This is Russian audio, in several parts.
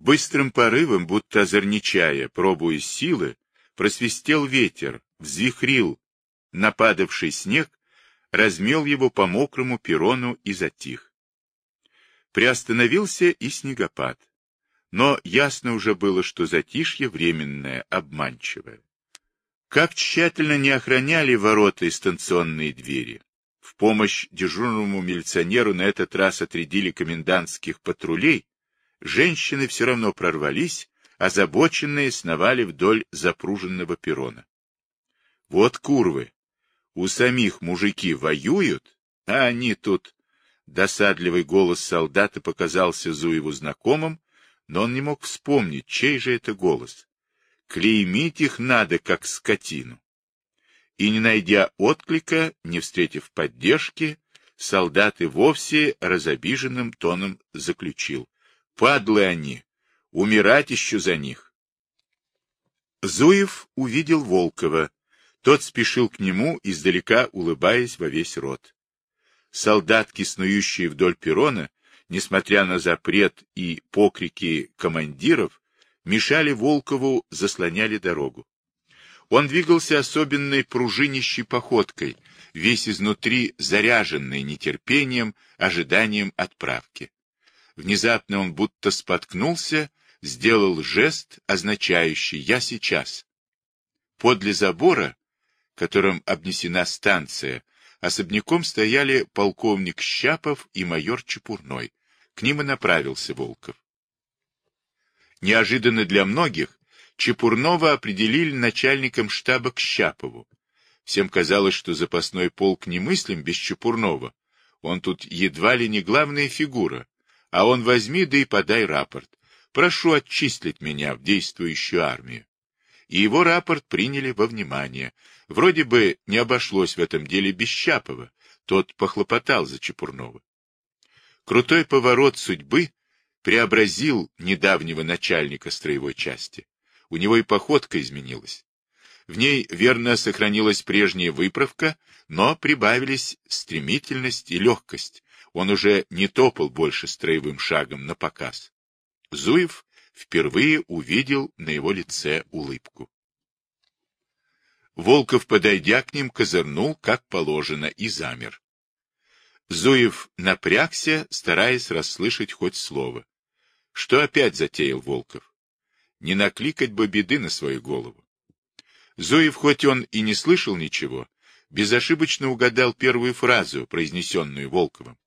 Быстрым порывом, будто озорничая, пробуя силы, просвистел ветер, взвихрил нападавший снег, размел его по мокрому перрону и затих. Приостановился и снегопад. Но ясно уже было, что затишье временное, обманчивое. Как тщательно не охраняли ворота и станционные двери. В помощь дежурному милиционеру на этот раз отрядили комендантских патрулей, женщины все равно прорвались, озабоченные сновали вдоль запруженного перрона. Вот курвы. У самих мужики воюют, а они тут... Досадливый голос солдата показался Зуеву знакомым, но он не мог вспомнить, чей же это голос. Клеймить их надо, как скотину. И не найдя отклика, не встретив поддержки, солдат и вовсе разобиженным тоном заключил. Падлы они, умирать еще за них. Зуев увидел Волкова. Тот спешил к нему, издалека улыбаясь во весь рот. Солдатки, снующие вдоль перрона, несмотря на запрет и покрики командиров, мешали Волкову, заслоняли дорогу. Он двигался особенной пружинищей походкой, весь изнутри заряженный нетерпением, ожиданием отправки. Внезапно он будто споткнулся, сделал жест, означающий «я сейчас». Подле забора, которым обнесена станция, особняком стояли полковник Щапов и майор Чепурной. К ним и направился Волков. Неожиданно для многих Чепурнова определили начальником штаба к Щапову. Всем казалось, что запасной полк немыслим без Чепурнова. Он тут едва ли не главная фигура. А он возьми да и подай рапорт. Прошу отчислить меня в действующую армию. И его рапорт приняли во внимание. Вроде бы не обошлось в этом деле без Щапова. Тот похлопотал за Чепурнова. Крутой поворот судьбы преобразил недавнего начальника строевой части. У него и походка изменилась. В ней верно сохранилась прежняя выправка, но прибавились стремительность и легкость. Он уже не топал больше строевым шагом на показ. Зуев впервые увидел на его лице улыбку. Волков, подойдя к ним, козырнул, как положено, и замер. Зуев напрягся, стараясь расслышать хоть слово. Что опять затеял Волков? Не накликать бы беды на свою голову. Зуев, хоть он и не слышал ничего, безошибочно угадал первую фразу, произнесенную Волковым.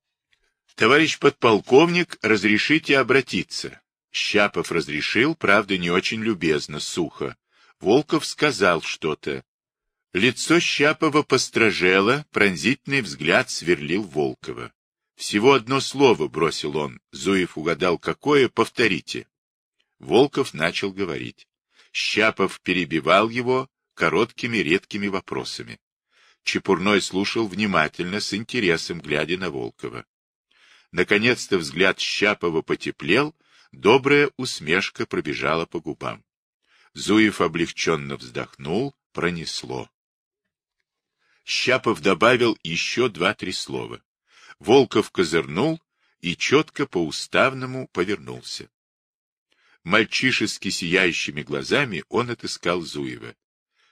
«Товарищ подполковник, разрешите обратиться?» Щапов разрешил, правда, не очень любезно, сухо. Волков сказал что-то. Лицо Щапова постражело, пронзительный взгляд сверлил Волкова. Всего одно слово бросил он. Зуев угадал, какое, повторите. Волков начал говорить. Щапов перебивал его короткими редкими вопросами. Чепурной слушал внимательно, с интересом, глядя на Волкова. Наконец-то взгляд Щапова потеплел, добрая усмешка пробежала по губам. Зуев облегченно вздохнул, пронесло. Щапов добавил еще два-три слова. Волков козырнул и четко по-уставному повернулся. Мальчишески сияющими глазами он отыскал Зуева.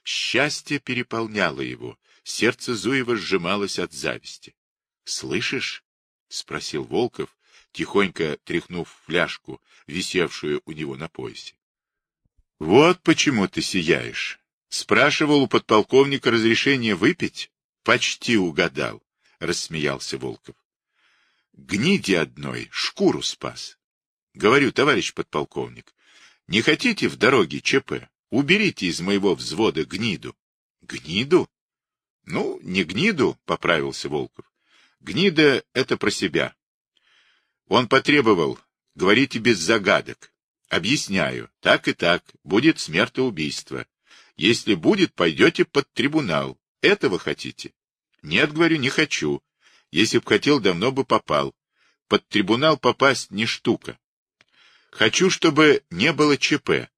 Счастье переполняло его, сердце Зуева сжималось от зависти. — Слышишь? — спросил Волков, тихонько тряхнув фляжку, висевшую у него на поясе. — Вот почему ты сияешь. Спрашивал у подполковника разрешение выпить? Почти угадал, — рассмеялся Волков. Гниди одной, шкуру спас. Говорю, товарищ подполковник, не хотите в дороге ЧП? Уберите из моего взвода гниду. Гниду? Ну, не гниду, — поправился Волков. Гнида — это про себя. Он потребовал, говорите без загадок. Объясняю, так и так, будет смертоубийство. Если будет, пойдете под трибунал. Этого хотите? Нет, говорю, не хочу. Если б хотел, давно бы попал. Под трибунал попасть не штука. Хочу, чтобы не было ЧП.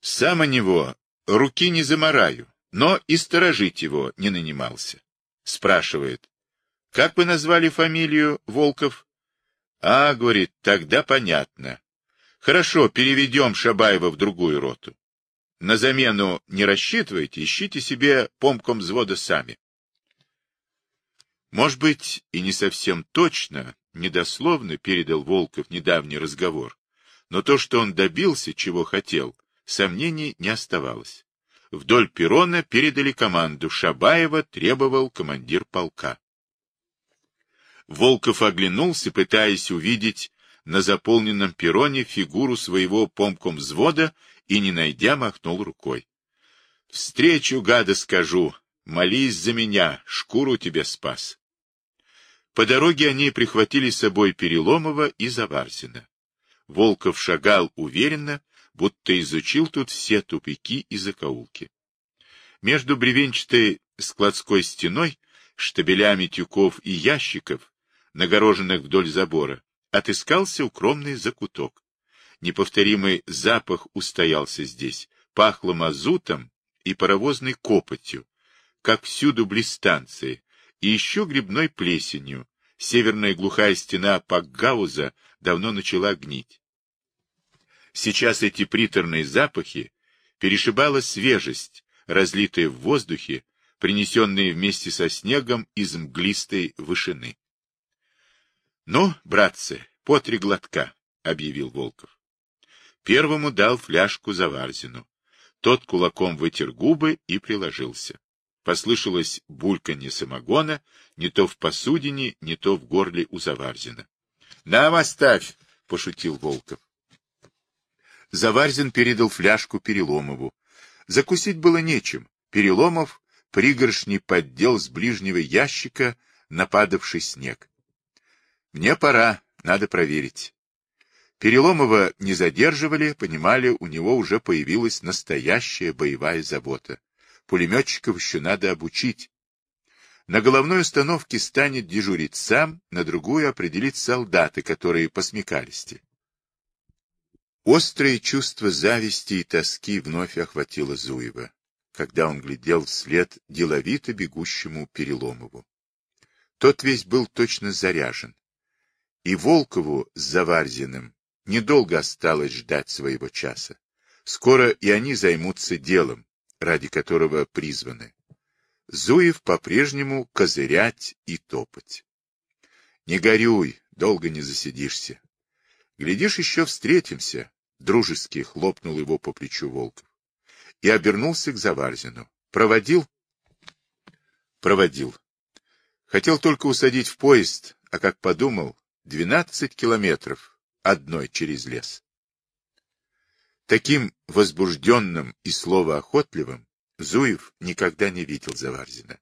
Сам о него руки не замораю, но и сторожить его не нанимался. Спрашивает, как вы назвали фамилию Волков? А, говорит, тогда понятно. Хорошо, переведем Шабаева в другую роту. На замену не рассчитывайте, ищите себе помком взвода сами. Может быть, и не совсем точно, недословно передал Волков недавний разговор, но то, что он добился, чего хотел, сомнений не оставалось. Вдоль перрона передали команду, Шабаева требовал командир полка. Волков оглянулся, пытаясь увидеть на заполненном перроне фигуру своего помком взвода и, не найдя, махнул рукой. — Встречу, гада, скажу, молись за меня, шкуру тебе спас. По дороге они прихватили с собой Переломова и Заварзина. Волков шагал уверенно, будто изучил тут все тупики и закоулки. Между бревенчатой складской стеной, штабелями тюков и ящиков, нагороженных вдоль забора, отыскался укромный закуток. Неповторимый запах устоялся здесь, пахло мазутом и паровозной копотью, как всюду близ станции, и еще грибной плесенью. Северная глухая стена Пакгауза давно начала гнить. Сейчас эти приторные запахи перешибала свежесть, разлитая в воздухе, принесенные вместе со снегом из мглистой вышины. — Ну, братцы, по три глотка, — объявил Волков. Первому дал фляжку Заварзину. Тот кулаком вытер губы и приложился. Послышалось бульканье самогона, не то в посудине, не то в горле у Заварзина. — Нам оставь! — пошутил Волков. Заварзин передал фляжку Переломову. Закусить было нечем. Переломов пригоршни поддел с ближнего ящика нападавший снег. — Мне пора, надо проверить. Переломова не задерживали, понимали, у него уже появилась настоящая боевая забота. Пулеметчиков еще надо обучить. На головной установке станет дежурить сам, на другую определить солдаты, которые посмекалисти. Острое чувство зависти и тоски вновь охватило Зуева, когда он глядел вслед деловито бегущему Переломову. Тот весь был точно заряжен. И Волкову с Заварзиным Недолго осталось ждать своего часа. Скоро и они займутся делом, ради которого призваны. Зуев по-прежнему козырять и топать. Не горюй, долго не засидишься. Глядишь, еще встретимся, дружески хлопнул его по плечу Волков. И обернулся к Заварзину. Проводил? Проводил. Хотел только усадить в поезд, а как подумал, двенадцать километров одной через лес. Таким возбужденным и словоохотливым Зуев никогда не видел Заварзина.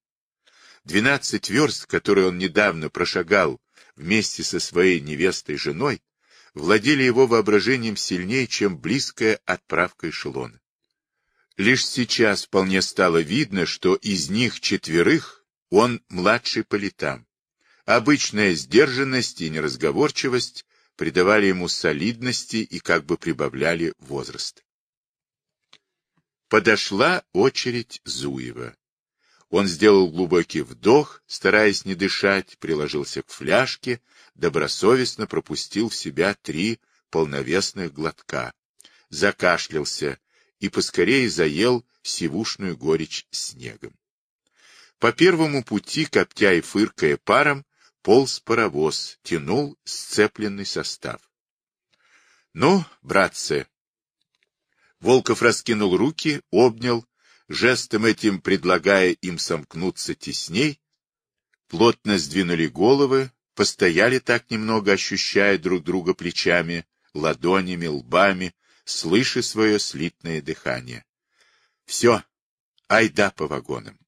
Двенадцать верст, которые он недавно прошагал вместе со своей невестой женой, владели его воображением сильнее, чем близкая отправка эшелона. Лишь сейчас вполне стало видно, что из них четверых он младший по летам. Обычная сдержанность и неразговорчивость придавали ему солидности и как бы прибавляли возраст. Подошла очередь Зуева. Он сделал глубокий вдох, стараясь не дышать, приложился к фляжке, добросовестно пропустил в себя три полновесных глотка, закашлялся и поскорее заел сивушную горечь снегом. По первому пути, коптя и фыркая паром, полз паровоз, тянул сцепленный состав. — Ну, братцы! Волков раскинул руки, обнял, жестом этим предлагая им сомкнуться тесней, плотно сдвинули головы, постояли так немного, ощущая друг друга плечами, ладонями, лбами, слыша свое слитное дыхание. Все, айда по вагонам.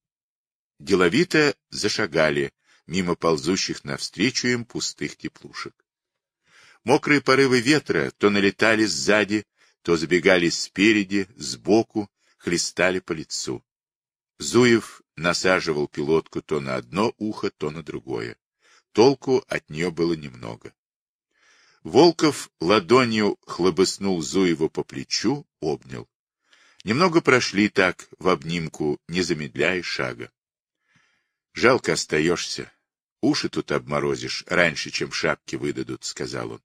Деловито зашагали, мимо ползущих навстречу им пустых теплушек. Мокрые порывы ветра то налетали сзади, то забегали спереди, сбоку, хлестали по лицу. Зуев насаживал пилотку то на одно ухо, то на другое. Толку от нее было немного. Волков ладонью хлобыснул Зуева по плечу, обнял. Немного прошли так, в обнимку, не замедляя шага. Жалко остаешься. Уши тут обморозишь раньше, чем шапки выдадут, — сказал он.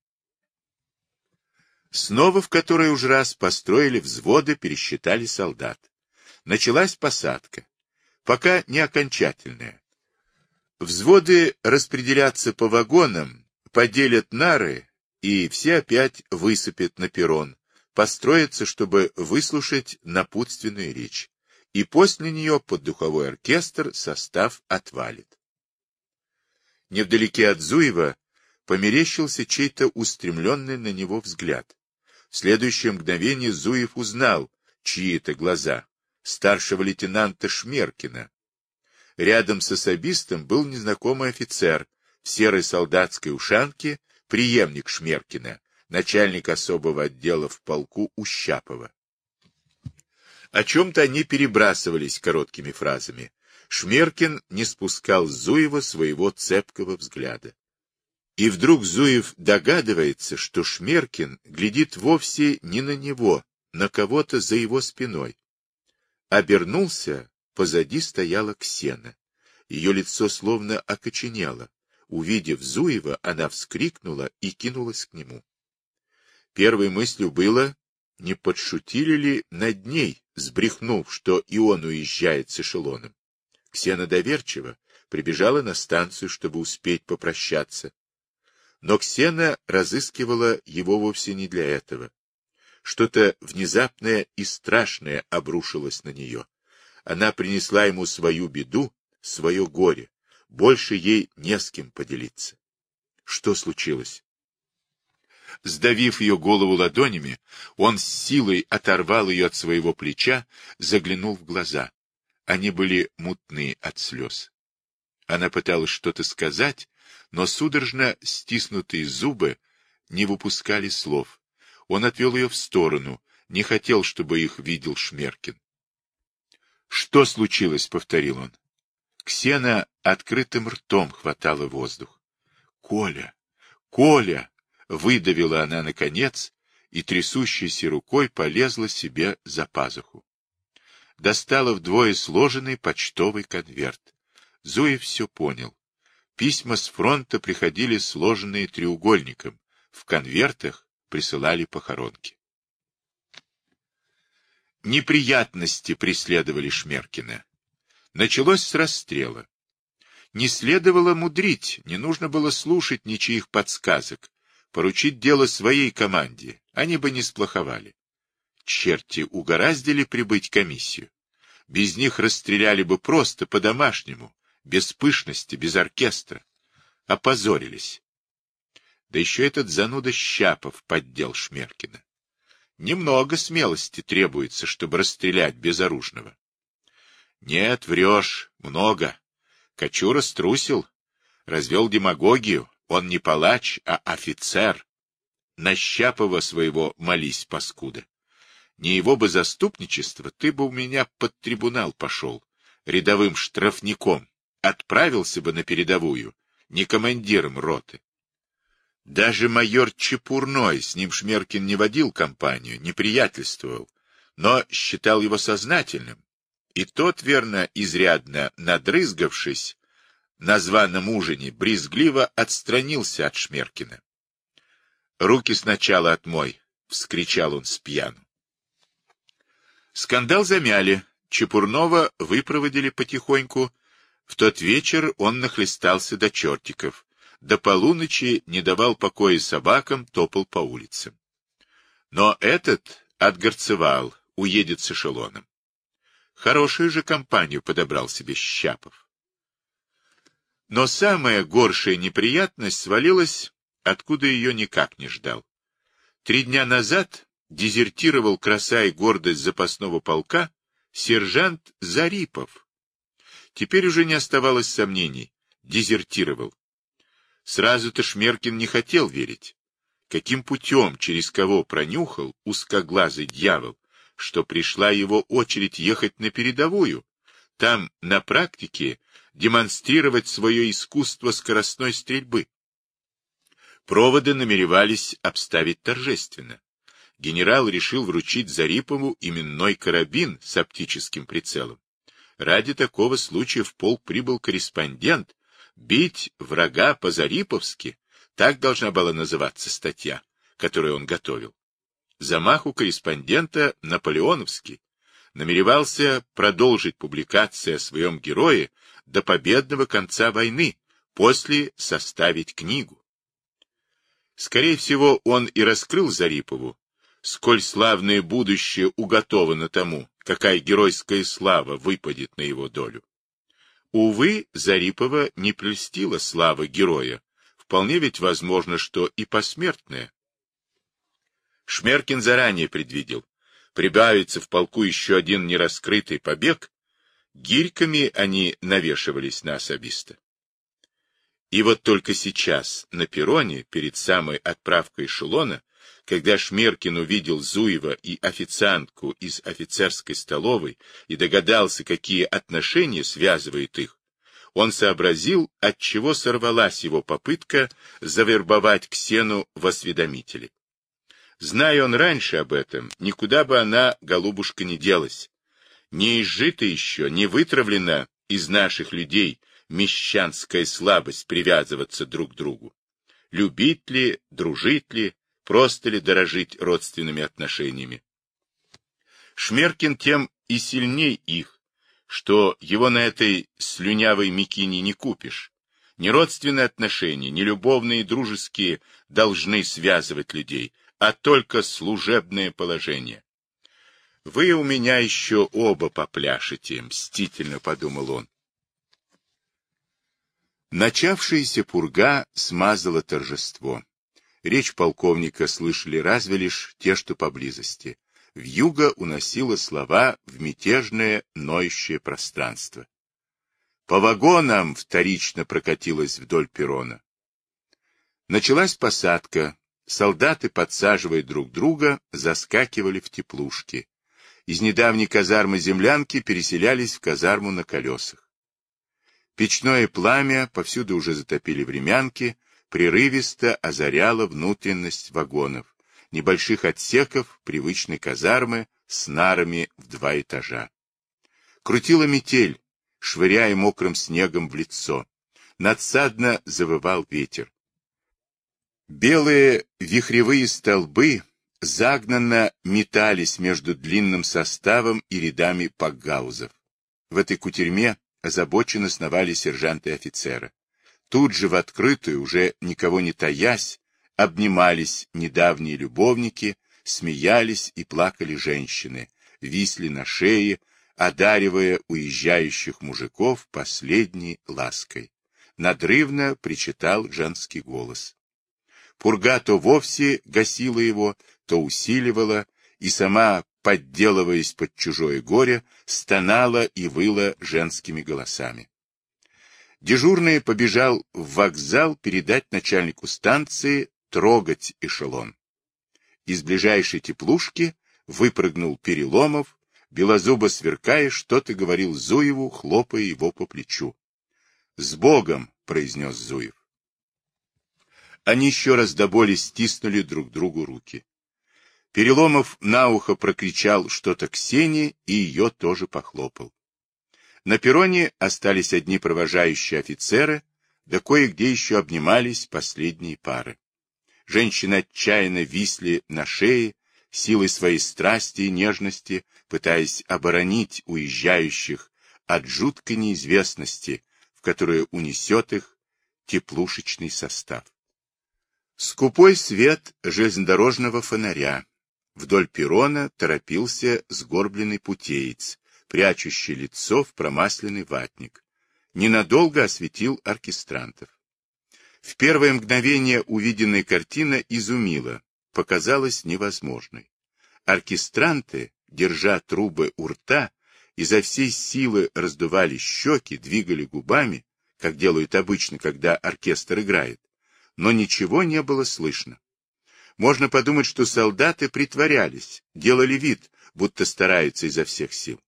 Снова в который уж раз построили взводы, пересчитали солдат. Началась посадка. Пока не окончательная. Взводы распределятся по вагонам, поделят нары, и все опять высыпят на перрон, построятся, чтобы выслушать напутственную речь. И после нее под духовой оркестр состав отвалит. Невдалеке от Зуева померещился чей-то устремленный на него взгляд. В следующее мгновение Зуев узнал, чьи это глаза. Старшего лейтенанта Шмеркина. Рядом с особистом был незнакомый офицер в серой солдатской ушанке, преемник Шмеркина, начальник особого отдела в полку Ущапова. О чем-то они перебрасывались короткими фразами. Шмеркин не спускал Зуева своего цепкого взгляда. И вдруг Зуев догадывается, что Шмеркин глядит вовсе не на него, на кого-то за его спиной. Обернулся, позади стояла Ксена. Ее лицо словно окоченело. Увидев Зуева, она вскрикнула и кинулась к нему. Первой мыслью было, не подшутили ли над ней, сбрехнув, что и он уезжает с эшелоном. Ксена доверчиво прибежала на станцию, чтобы успеть попрощаться. Но Ксена разыскивала его вовсе не для этого. Что-то внезапное и страшное обрушилось на нее. Она принесла ему свою беду, свое горе. Больше ей не с кем поделиться. Что случилось? Сдавив ее голову ладонями, он с силой оторвал ее от своего плеча, заглянул в глаза. Они были мутные от слез. Она пыталась что-то сказать, но судорожно стиснутые зубы не выпускали слов. Он отвел ее в сторону, не хотел, чтобы их видел Шмеркин. — Что случилось? — повторил он. Ксена открытым ртом хватала воздух. — Коля! Коля! — выдавила она наконец и трясущейся рукой полезла себе за пазуху. Достала вдвое сложенный почтовый конверт. Зуев все понял. Письма с фронта приходили сложенные треугольником. В конвертах присылали похоронки. Неприятности преследовали Шмеркина. Началось с расстрела. Не следовало мудрить, не нужно было слушать ничьих подсказок, поручить дело своей команде, они бы не сплоховали. Черти угораздили прибыть комиссию. Без них расстреляли бы просто по-домашнему, без пышности, без оркестра. Опозорились. Да еще этот зануда Щапов поддел Шмеркина. Немного смелости требуется, чтобы расстрелять безоружного. Нет, врешь, много. Кочура струсил, развел демагогию. Он не палач, а офицер. На Щапова своего молись, паскуда. Не его бы заступничество, ты бы у меня под трибунал пошел, рядовым штрафником, отправился бы на передовую, не командиром роты. Даже майор Чепурной, с ним Шмеркин не водил компанию, не приятельствовал, но считал его сознательным. И тот, верно, изрядно надрызгавшись, на званом ужине, брезгливо отстранился от Шмеркина. «Руки сначала отмой!» — вскричал он с пьяну. Скандал замяли, Чепурнова выпроводили потихоньку, в тот вечер он нахлестался до чертиков. До полуночи не давал покоя собакам, топал по улицам. Но этот отгорцевал, уедет с эшелоном. Хорошую же компанию подобрал себе Щапов. Но самая горшая неприятность свалилась, откуда ее никак не ждал. Три дня назад дезертировал краса и гордость запасного полка сержант Зарипов, Теперь уже не оставалось сомнений. Дезертировал. Сразу-то Шмеркин не хотел верить. Каким путем, через кого пронюхал узкоглазый дьявол, что пришла его очередь ехать на передовую, там, на практике, демонстрировать свое искусство скоростной стрельбы. Проводы намеревались обставить торжественно. Генерал решил вручить Зарипову именной карабин с оптическим прицелом. Ради такого случая в полк прибыл корреспондент. Бить врага по-зариповски. Так должна была называться статья, которую он готовил. Замах у корреспондента наполеоновский. Намеревался продолжить публикации о своем герое до победного конца войны, после составить книгу. Скорее всего, он и раскрыл Зарипову, сколь славное будущее уготовано тому, какая геройская слава выпадет на его долю. Увы, Зарипова не прельстила слава героя, вполне ведь возможно, что и посмертная. Шмеркин заранее предвидел, прибавится в полку еще один нераскрытый побег, гирьками они навешивались на особиста. И вот только сейчас, на перроне, перед самой отправкой эшелона, когда Шмеркин увидел Зуева и официантку из офицерской столовой и догадался, какие отношения связывают их, он сообразил, от чего сорвалась его попытка завербовать Ксену в осведомители. Зная он раньше об этом, никуда бы она, голубушка, не делась. Не изжита еще, не вытравлена из наших людей мещанская слабость привязываться друг к другу. Любить ли, дружить ли, просто ли дорожить родственными отношениями. Шмеркин тем и сильней их, что его на этой слюнявой мекине не купишь. Не родственные отношения, не любовные и дружеские должны связывать людей, а только служебное положение. «Вы у меня еще оба попляшете», — мстительно подумал он. Начавшаяся пурга смазала торжество. Речь полковника слышали разве лишь те, что поблизости. Вьюга уносила слова в мятежное, ноющее пространство. По вагонам вторично прокатилась вдоль перрона. Началась посадка. Солдаты, подсаживая друг друга, заскакивали в теплушки. Из недавней казармы землянки переселялись в казарму на колесах. Печное пламя повсюду уже затопили времянки, прерывисто озаряло внутренность вагонов, небольших отсеков привычной казармы с нарами в два этажа. Крутила метель, швыряя мокрым снегом в лицо. Надсадно завывал ветер. Белые вихревые столбы загнанно метались между длинным составом и рядами пакгаузов. В этой кутерьме озабоченно сновали сержанты и офицеры. Тут же в открытую, уже никого не таясь, обнимались недавние любовники, смеялись и плакали женщины, висли на шее, одаривая уезжающих мужиков последней лаской. Надрывно причитал женский голос. Пурга то вовсе гасила его, то усиливала, и сама, подделываясь под чужое горе, стонала и выла женскими голосами. Дежурный побежал в вокзал передать начальнику станции трогать эшелон. Из ближайшей теплушки выпрыгнул Переломов, белозубо сверкая, что-то говорил Зуеву, хлопая его по плечу. — С Богом! — произнес Зуев. Они еще раз до боли стиснули друг другу руки. Переломов на ухо прокричал что-то Ксении и ее тоже похлопал. На перроне остались одни провожающие офицеры, да кое-где еще обнимались последние пары. Женщины отчаянно висли на шее, силой своей страсти и нежности, пытаясь оборонить уезжающих от жуткой неизвестности, в которую унесет их теплушечный состав. Скупой свет железнодорожного фонаря. Вдоль перрона торопился сгорбленный путеец, прячущий лицо в промасленный ватник. Ненадолго осветил оркестрантов. В первое мгновение увиденная картина изумила, показалась невозможной. Оркестранты, держа трубы у рта, изо всей силы раздували щеки, двигали губами, как делают обычно, когда оркестр играет, но ничего не было слышно. Можно подумать, что солдаты притворялись, делали вид, будто стараются изо всех сил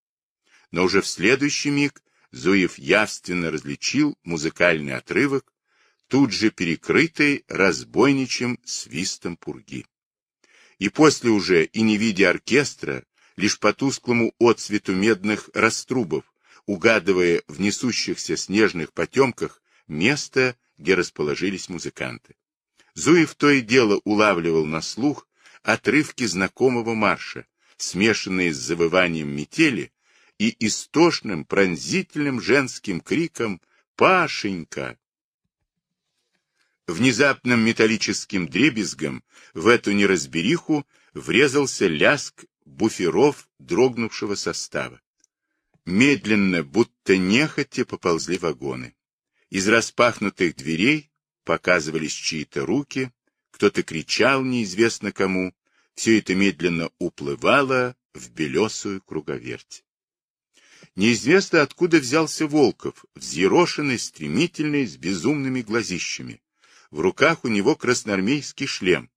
но уже в следующий миг Зуев явственно различил музыкальный отрывок, тут же перекрытый разбойничьим свистом пурги. И после уже, и не видя оркестра, лишь по тусклому отсвету медных раструбов, угадывая в несущихся снежных потемках место, где расположились музыканты. Зуев то и дело улавливал на слух отрывки знакомого марша, смешанные с завыванием метели и истошным пронзительным женским криком «Пашенька!». Внезапным металлическим дребезгом в эту неразбериху врезался ляск буферов дрогнувшего состава. Медленно, будто нехотя, поползли вагоны. Из распахнутых дверей показывались чьи-то руки, кто-то кричал неизвестно кому, все это медленно уплывало в белесую круговерть. Неизвестно, откуда взялся Волков, взъерошенный, стремительный, с безумными глазищами. В руках у него красноармейский шлем.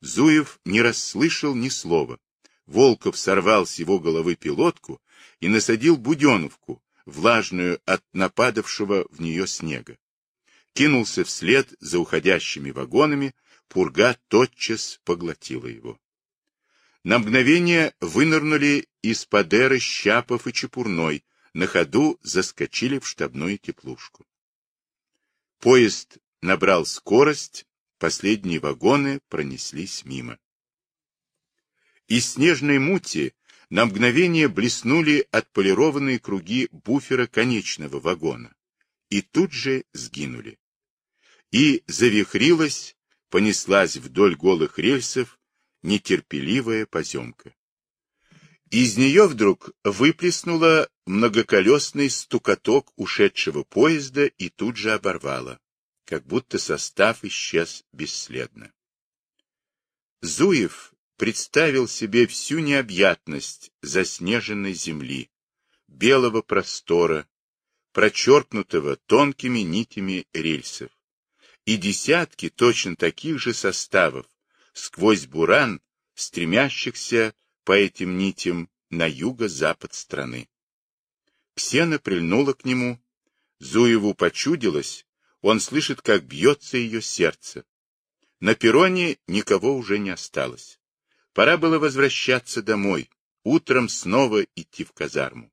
Зуев не расслышал ни слова. Волков сорвал с его головы пилотку и насадил буденовку, влажную от нападавшего в нее снега. Кинулся вслед за уходящими вагонами, пурга тотчас поглотила его. На мгновение вынырнули из Падеры Щапов и Чепурной, на ходу заскочили в штабную теплушку. Поезд набрал скорость, последние вагоны пронеслись мимо. Из снежной мути на мгновение блеснули отполированные круги буфера конечного вагона и тут же сгинули. И завихрилась, понеслась вдоль голых рельсов нетерпеливая поземка. Из нее вдруг выплеснула многоколесный стукоток ушедшего поезда и тут же оборвала, как будто состав исчез бесследно. Зуев представил себе всю необъятность заснеженной земли, белого простора, прочеркнутого тонкими нитями рельсов, и десятки точно таких же составов сквозь буран, стремящихся по этим нитям на юго-запад страны. Ксена прильнула к нему, Зуеву почудилось, он слышит, как бьется ее сердце. На перроне никого уже не осталось. Пора было возвращаться домой, утром снова идти в казарму.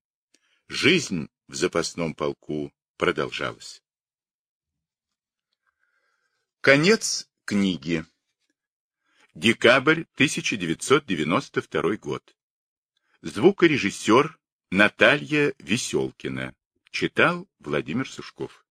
Жизнь в запасном полку продолжалась. Конец книги. Декабрь 1992 год. Звукорежиссер Наталья Веселкина. Читал Владимир Сушков.